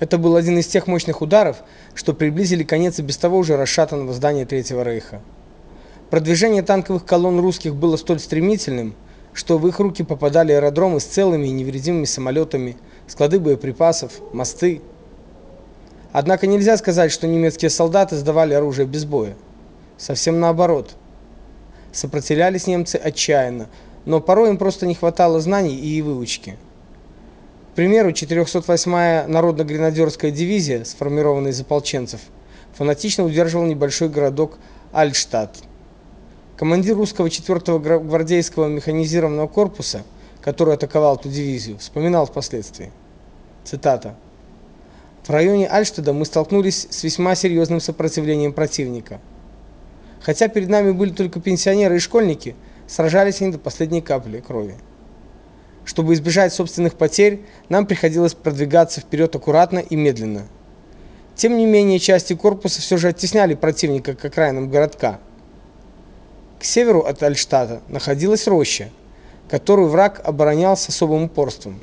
Это был один из тех мощных ударов, что приблизили конец и без того уже расшатанного здания Третьего Рейха. Продвижение танковых колонн русских было столь стремительным, что в их руки попадали аэродромы с целыми и невредимыми самолетами, склады боеприпасов, мосты. Однако нельзя сказать, что немецкие солдаты сдавали оружие без боя. Совсем наоборот. Сопротивлялись немцы отчаянно, но порой им просто не хватало знаний и выучки. К примеру, 408-я народно-гренадерская дивизия, сформированная из ополченцев, фанатично удерживала небольшой городок Альштадт. Командир русского 4-го гвардейского механизированного корпуса, который атаковал эту дивизию, вспоминал впоследствии. Цитата. В районе Альштада мы столкнулись с весьма серьезным сопротивлением противника. Хотя перед нами были только пенсионеры и школьники, сражались они до последней капли крови. Чтобы избежать собственных потерь, нам приходилось продвигаться вперед аккуратно и медленно. Тем не менее, части корпуса все же оттесняли противника к окраинам городка. К северу от Альштата находилась роща, которую враг оборонял с особым упорством.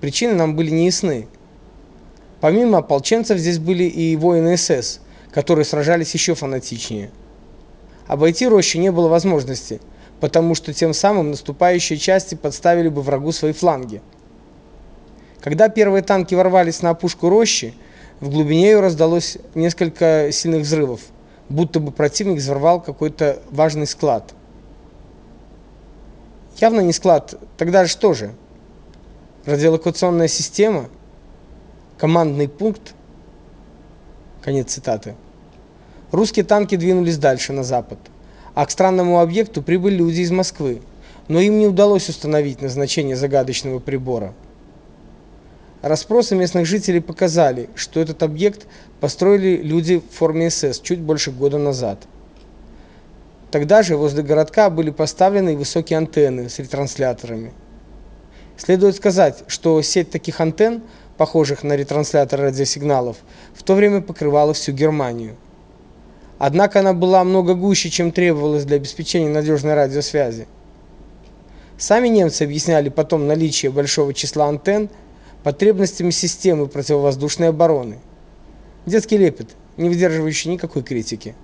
Причины нам были неясны. Помимо ополченцев здесь были и воины СС, которые сражались еще фанатичнее. Обойти рощу не было возможности – потому что тем самым наступающие части подставили бы врагу свои фланги. Когда первые танки ворвались на опушку рощи, в глубине ее раздалось несколько сильных взрывов, будто бы противник взорвал какой-то важный склад. Явно не склад, тогда что же? Радиолокационная система? Командный пункт? Конец цитаты. Русские танки двинулись дальше на запад а к странному объекту прибыли люди из Москвы, но им не удалось установить назначение загадочного прибора. Расспросы местных жителей показали, что этот объект построили люди в форме СС чуть больше года назад. Тогда же возле городка были поставлены высокие антенны с ретрансляторами. Следует сказать, что сеть таких антенн, похожих на ретрансляторы радиосигналов, в то время покрывала всю Германию. Однако она была много гуще, чем требовалось для обеспечения надежной радиосвязи. Сами немцы объясняли потом наличие большого числа антенн потребностями системы противовоздушной обороны. Детский лепет, не выдерживающий никакой критики.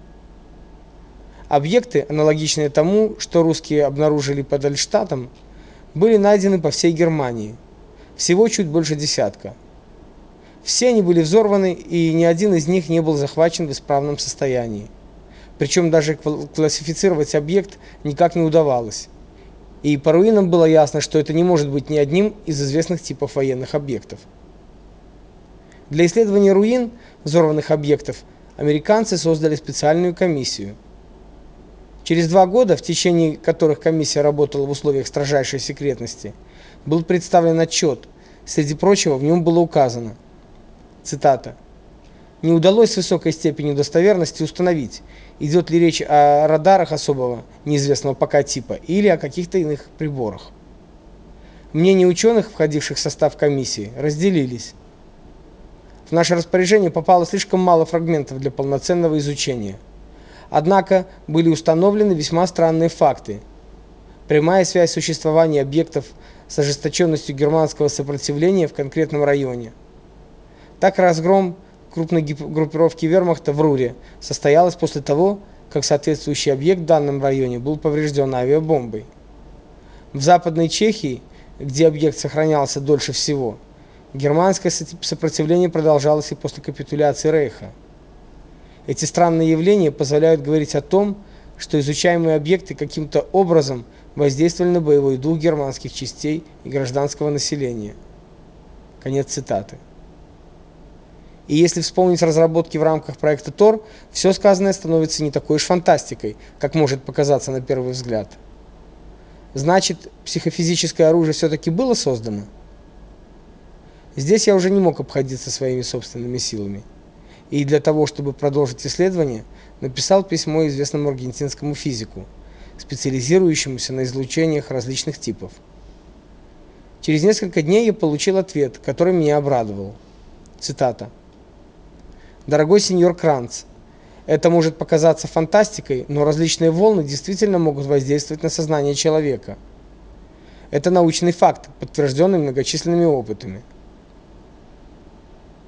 Объекты, аналогичные тому, что русские обнаружили под Альштатом, были найдены по всей Германии. Всего чуть больше десятка. Все они были взорваны, и ни один из них не был захвачен в исправном состоянии. Причем даже классифицировать объект никак не удавалось. И по руинам было ясно, что это не может быть ни одним из известных типов военных объектов. Для исследования руин взорванных объектов американцы создали специальную комиссию. Через два года, в течение которых комиссия работала в условиях строжайшей секретности, был представлен отчет. Среди прочего, в нем было указано – Цитата. Не удалось с высокой степенью достоверности установить, идет ли речь о радарах особого, неизвестного пока типа, или о каких-то иных приборах. Мнения ученых, входивших в состав комиссии, разделились. В наше распоряжение попало слишком мало фрагментов для полноценного изучения. Однако были установлены весьма странные факты. Прямая связь существования объектов с ожесточенностью германского сопротивления в конкретном районе – так разгром крупной группировки вермахта в Руре состоялось после того, как соответствующий объект в данном районе был поврежден авиабомбой. В Западной Чехии, где объект сохранялся дольше всего, германское сопротивление продолжалось и после капитуляции Рейха. Эти странные явления позволяют говорить о том, что изучаемые объекты каким-то образом воздействовали на боевой дух германских частей и гражданского населения. Конец цитаты. И если вспомнить разработки в рамках проекта Тор, все сказанное становится не такой уж фантастикой, как может показаться на первый взгляд. Значит, психофизическое оружие все таки было создано. Здесь я уже не мог обходиться своими собственными силами. И для того, чтобы продолжить исследование, написал письмо известному аргентинскому физику, специализирующемуся на излучениях различных типов. Через несколько дней я получил ответ, который меня обрадовал. Цитата: Дорогой сеньор Кранц, это может показаться фантастикой, но различные волны действительно могут воздействовать на сознание человека. Это научный факт, подтвержденный многочисленными опытами.